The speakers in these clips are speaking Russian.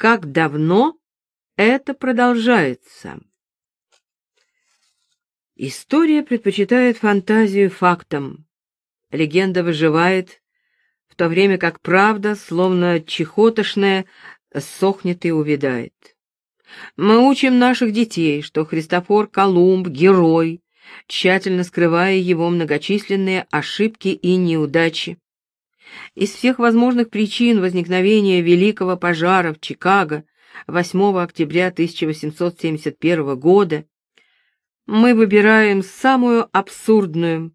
как давно это продолжается. История предпочитает фантазию фактам. Легенда выживает, в то время как правда, словно чехотошная, сохнет и увядает. Мы учим наших детей, что Христофор Колумб — герой, тщательно скрывая его многочисленные ошибки и неудачи. Из всех возможных причин возникновения Великого пожара в Чикаго 8 октября 1871 года мы выбираем самую абсурдную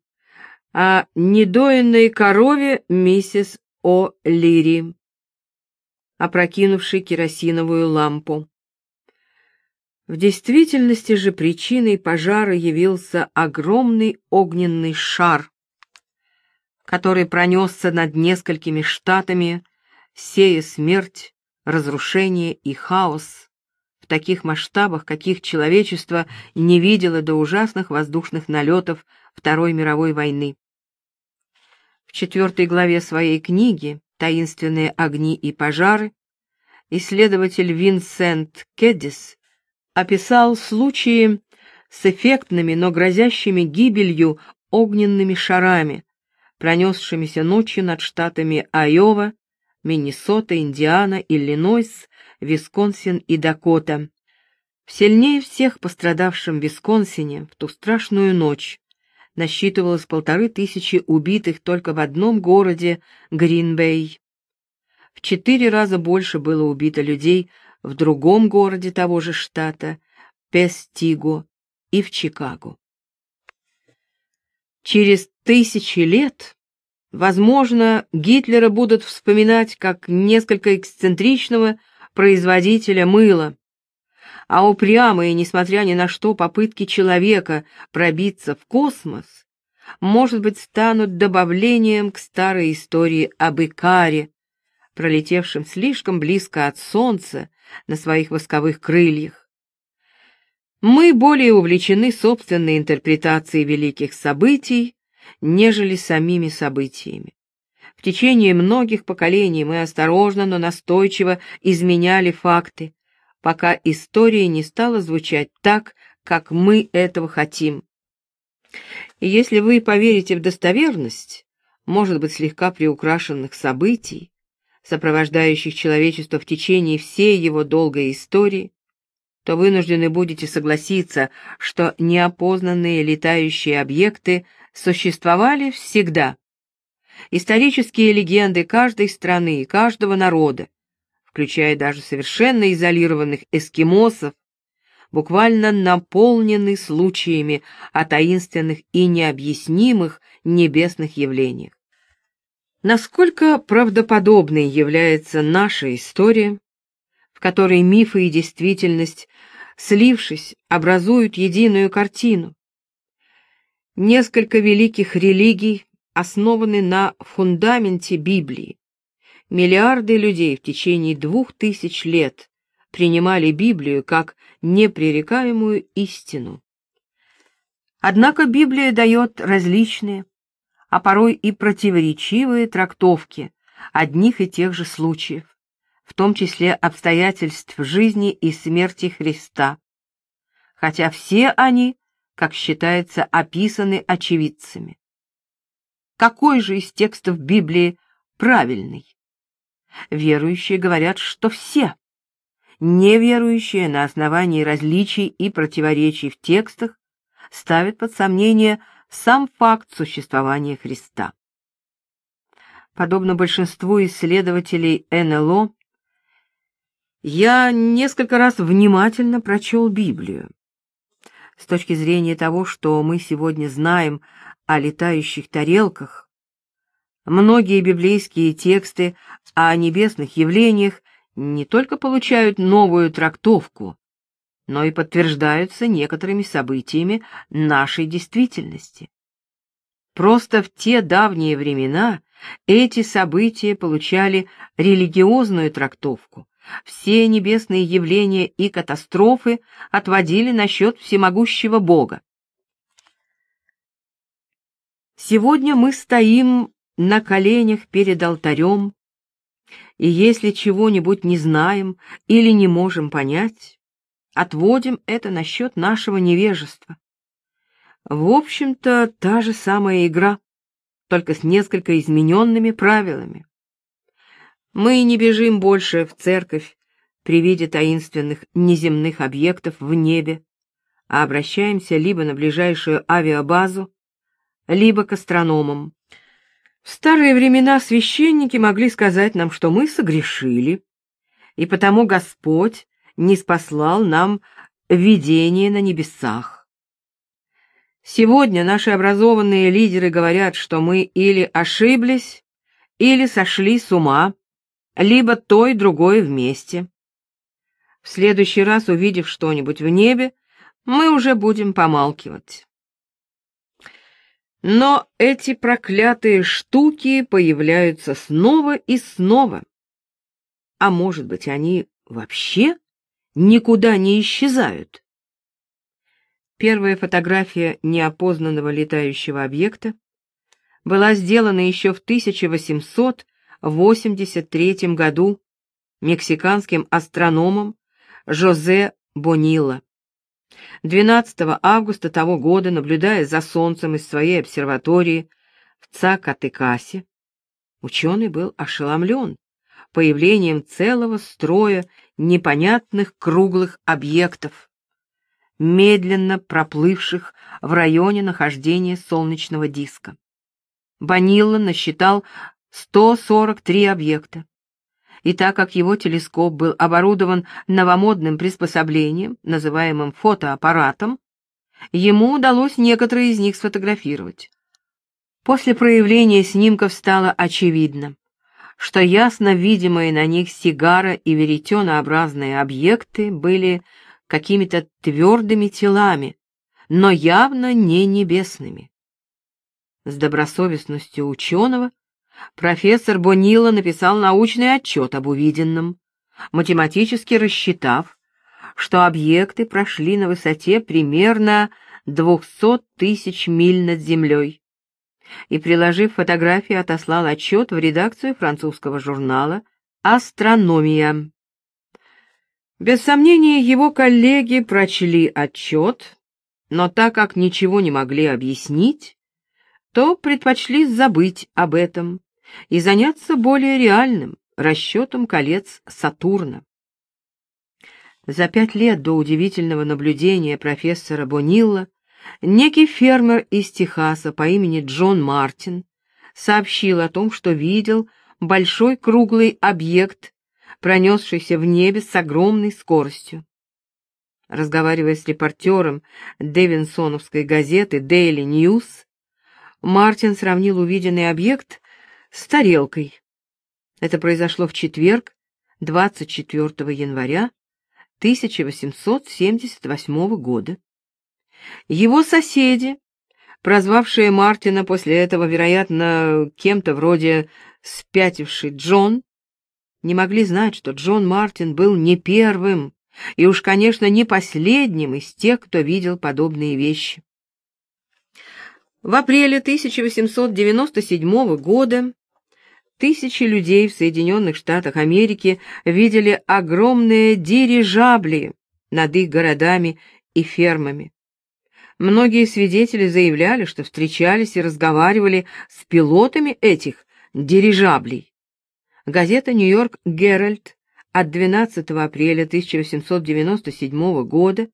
о недоенной корове миссис О'Лири, опрокинувшей керосиновую лампу. В действительности же причиной пожара явился огромный огненный шар, который пронесся над несколькими штатами, сея смерть, разрушение и хаос в таких масштабах, каких человечество не видело до ужасных воздушных налетов Второй мировой войны. В четвертой главе своей книги «Таинственные огни и пожары» исследователь Винсент Кеддис описал случаи с эффектными, но грозящими гибелью огненными шарами, пронесшимися ночью над штатами Айова, Миннесота, Индиана, Иллинойс, Висконсин и Дакота. В сильнее всех пострадавшем Висконсине в ту страшную ночь насчитывалось полторы тысячи убитых только в одном городе Гринбей. В четыре раза больше было убито людей в другом городе того же штата, Пестиго, и в Чикаго. Через тысячи лет, возможно, Гитлера будут вспоминать как несколько эксцентричного производителя мыла, а упрямые, несмотря ни на что, попытки человека пробиться в космос, может быть, станут добавлением к старой истории об Икаре, пролетевшем слишком близко от Солнца на своих восковых крыльях. Мы более увлечены собственной интерпретацией великих событий, нежели самими событиями. В течение многих поколений мы осторожно, но настойчиво изменяли факты, пока история не стала звучать так, как мы этого хотим. И если вы поверите в достоверность, может быть, слегка приукрашенных событий, сопровождающих человечество в течение всей его долгой истории, то вынуждены будете согласиться, что неопознанные летающие объекты существовали всегда. Исторические легенды каждой страны и каждого народа, включая даже совершенно изолированных эскимосов, буквально наполнены случаями о таинственных и необъяснимых небесных явлениях. Насколько правдоподобной является наша история, в которой мифы и действительность, слившись, образуют единую картину? Несколько великих религий основаны на фундаменте Библии. Миллиарды людей в течение двух тысяч лет принимали Библию как непререкаемую истину. Однако Библия дает различные, а порой и противоречивые трактовки одних и тех же случаев, в том числе обстоятельств жизни и смерти Христа, хотя все они, как считается, описаны очевидцами. Какой же из текстов Библии правильный? Верующие говорят, что все. Неверующие на основании различий и противоречий в текстах ставят под сомнение сам факт существования Христа. Подобно большинству исследователей НЛО, я несколько раз внимательно прочел Библию. С точки зрения того, что мы сегодня знаем о летающих тарелках, многие библейские тексты о небесных явлениях не только получают новую трактовку, но и подтверждаются некоторыми событиями нашей действительности. Просто в те давние времена эти события получали религиозную трактовку. Все небесные явления и катастрофы отводили на счет всемогущего Бога. Сегодня мы стоим на коленях перед алтарем, И если чего-нибудь не знаем или не можем понять, отводим это насчет нашего невежества. В общем-то, та же самая игра, только с несколько измененными правилами. Мы не бежим больше в церковь при виде таинственных неземных объектов в небе, а обращаемся либо на ближайшую авиабазу, либо к астрономам. В старые времена священники могли сказать нам, что мы согрешили, и потому Господь не спаслал нам видение на небесах. Сегодня наши образованные лидеры говорят, что мы или ошиблись, или сошли с ума, либо то и другое вместе. В следующий раз, увидев что-нибудь в небе, мы уже будем помалкивать. Но эти проклятые штуки появляются снова и снова. А может быть, они вообще никуда не исчезают? Первая фотография неопознанного летающего объекта была сделана еще в 1883 году мексиканским астрономом Жозе Бонилла. 12 августа того года, наблюдая за Солнцем из своей обсерватории в Цакатекасе, ученый был ошеломлен появлением целого строя непонятных круглых объектов, медленно проплывших в районе нахождения солнечного диска. Банилла насчитал 143 объекта и так как его телескоп был оборудован новомодным приспособлением, называемым фотоаппаратом, ему удалось некоторые из них сфотографировать. После проявления снимков стало очевидно, что ясно видимые на них сигара и веретенообразные объекты были какими-то твердыми телами, но явно не небесными. С добросовестностью ученого профессор Бонилла написал научный отчет об увиденном, математически рассчитав, что объекты прошли на высоте примерно 200 тысяч миль над землей, и, приложив фотографии, отослал отчет в редакцию французского журнала «Астрономия». Без сомнения, его коллеги прочли отчет, но так как ничего не могли объяснить, то предпочли забыть об этом и заняться более реальным расчетом колец Сатурна. За пять лет до удивительного наблюдения профессора Бонилла некий фермер из Техаса по имени Джон Мартин сообщил о том, что видел большой круглый объект, пронесшийся в небе с огромной скоростью. Разговаривая с репортером Дэвинсоновской газеты Daily News, Мартин сравнил увиденный объект с тарелкой. Это произошло в четверг, 24 января 1878 года. Его соседи, прозвавшие Мартина после этого, вероятно, кем-то вроде «спятивший Джон», не могли знать, что Джон Мартин был не первым и уж, конечно, не последним из тех, кто видел подобные вещи. В апреле 1897 года Тысячи людей в Соединенных Штатах Америки видели огромные дирижабли над их городами и фермами. Многие свидетели заявляли, что встречались и разговаривали с пилотами этих дирижаблей. Газета «Нью-Йорк Геральт» от 12 апреля 1897 года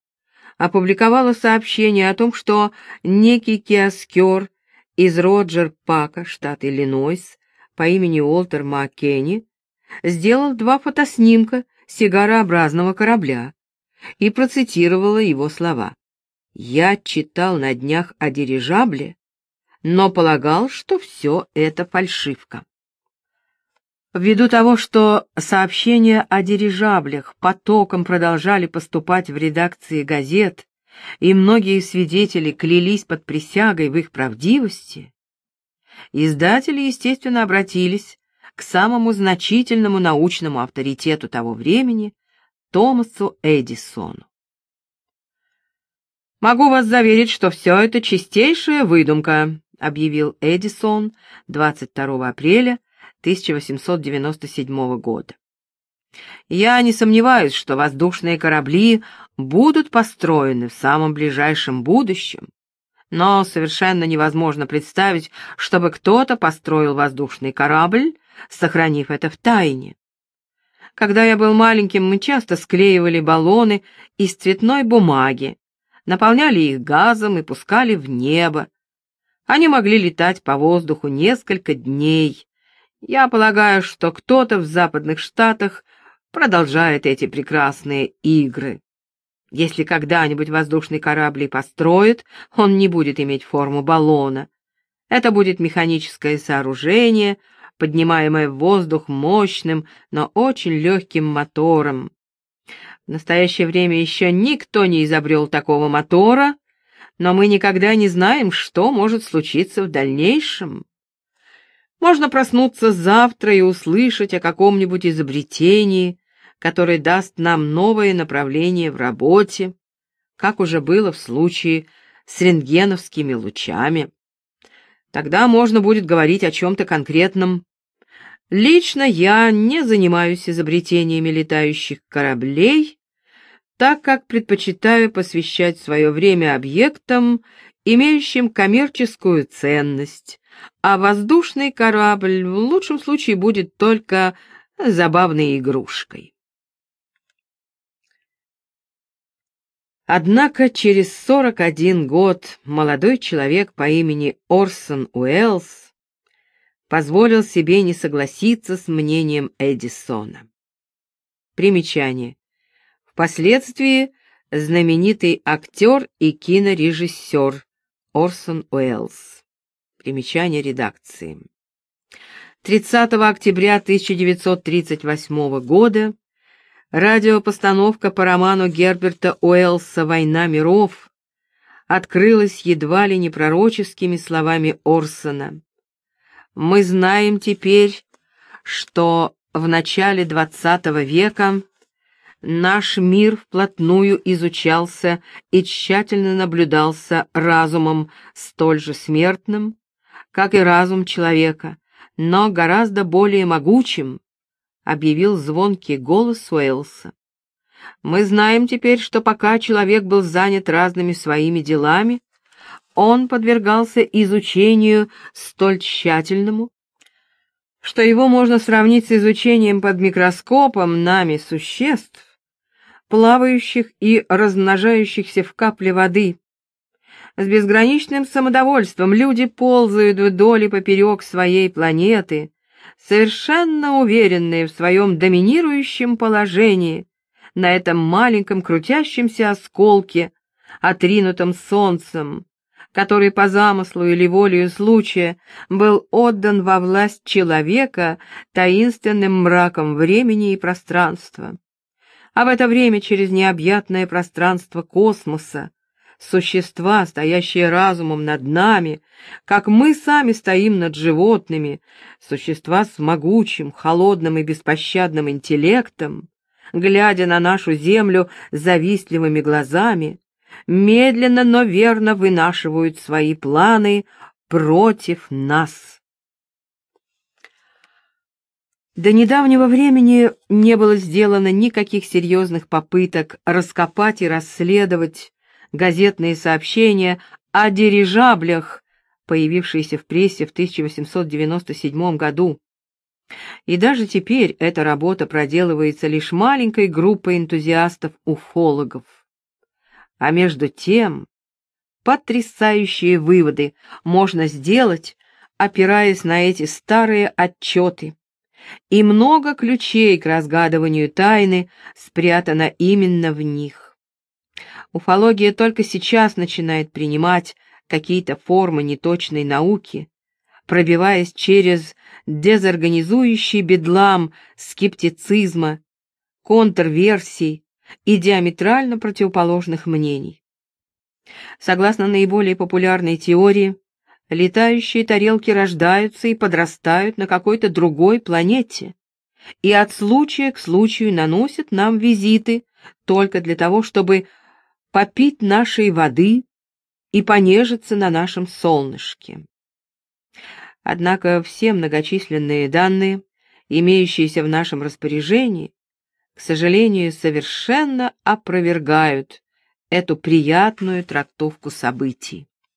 опубликовала сообщение о том, что некий киоскер из Роджер-Пака, штат Иллинойс, по имени Уолтер Маккенни сделал два фотоснимка сигарообразного корабля и процитировала его слова. «Я читал на днях о дирижабле, но полагал, что все это фальшивка». Ввиду того, что сообщения о дирижаблях потоком продолжали поступать в редакции газет, и многие свидетели клялись под присягой в их правдивости, издатели, естественно, обратились к самому значительному научному авторитету того времени, Томасу Эдисону. «Могу вас заверить, что все это чистейшая выдумка», объявил Эдисон 22 апреля 1897 года. Я не сомневаюсь, что воздушные корабли будут построены в самом ближайшем будущем, но совершенно невозможно представить, чтобы кто-то построил воздушный корабль, сохранив это в тайне. Когда я был маленьким, мы часто склеивали баллоны из цветной бумаги, наполняли их газом и пускали в небо. Они могли летать по воздуху несколько дней. Я полагаю, что кто-то в западных штатах продолжает эти прекрасные игры. Если когда-нибудь воздушный корабль построят, он не будет иметь форму баллона. Это будет механическое сооружение, поднимаемое в воздух мощным, но очень легким мотором. В настоящее время еще никто не изобрел такого мотора, но мы никогда не знаем, что может случиться в дальнейшем. Можно проснуться завтра и услышать о каком-нибудь изобретении, который даст нам новое направление в работе, как уже было в случае с рентгеновскими лучами. Тогда можно будет говорить о чем-то конкретном. Лично я не занимаюсь изобретениями летающих кораблей, так как предпочитаю посвящать свое время объектам, имеющим коммерческую ценность, а воздушный корабль в лучшем случае будет только забавной игрушкой. Однако через 41 год молодой человек по имени Орсон Уэллс позволил себе не согласиться с мнением Эдисона. Примечание. Впоследствии знаменитый актер и кинорежиссер Орсон Уэллс. Примечание редакции. 30 октября 1938 года Радиопостановка по роману Герберта Уэллса «Война миров» открылась едва ли не пророческими словами Орсона. «Мы знаем теперь, что в начале XX века наш мир вплотную изучался и тщательно наблюдался разумом столь же смертным, как и разум человека, но гораздо более могучим, — объявил звонкий голос Уэлса. «Мы знаем теперь, что пока человек был занят разными своими делами, он подвергался изучению столь тщательному, что его можно сравнить с изучением под микроскопом нами существ, плавающих и размножающихся в капле воды. С безграничным самодовольством люди ползают вдоль и поперек своей планеты, совершенно уверенные в своем доминирующем положении на этом маленьком крутящемся осколке, отринутом солнцем, который по замыслу или волею случая был отдан во власть человека таинственным мраком времени и пространства. А в это время через необъятное пространство космоса существа, стоящие разумом над нами, как мы сами стоим над животными, существа с могучим, холодным и беспощадным интеллектом, глядя на нашу землю завистливыми глазами, медленно, но верно вынашивают свои планы против нас. До недавнего времени не было сделано никаких серьезных попыток раскопать и расследовать газетные сообщения о дирижаблях, появившиеся в прессе в 1897 году. И даже теперь эта работа проделывается лишь маленькой группой энтузиастов-уфологов. А между тем, потрясающие выводы можно сделать, опираясь на эти старые отчеты. И много ключей к разгадыванию тайны спрятано именно в них. Уфология только сейчас начинает принимать какие-то формы неточной науки, пробиваясь через дезорганизующий бедлам скептицизма, контрверсий и диаметрально противоположных мнений. Согласно наиболее популярной теории, летающие тарелки рождаются и подрастают на какой-то другой планете и от случая к случаю наносят нам визиты только для того, чтобы попить нашей воды и понежиться на нашем солнышке. Однако все многочисленные данные, имеющиеся в нашем распоряжении, к сожалению, совершенно опровергают эту приятную трактовку событий.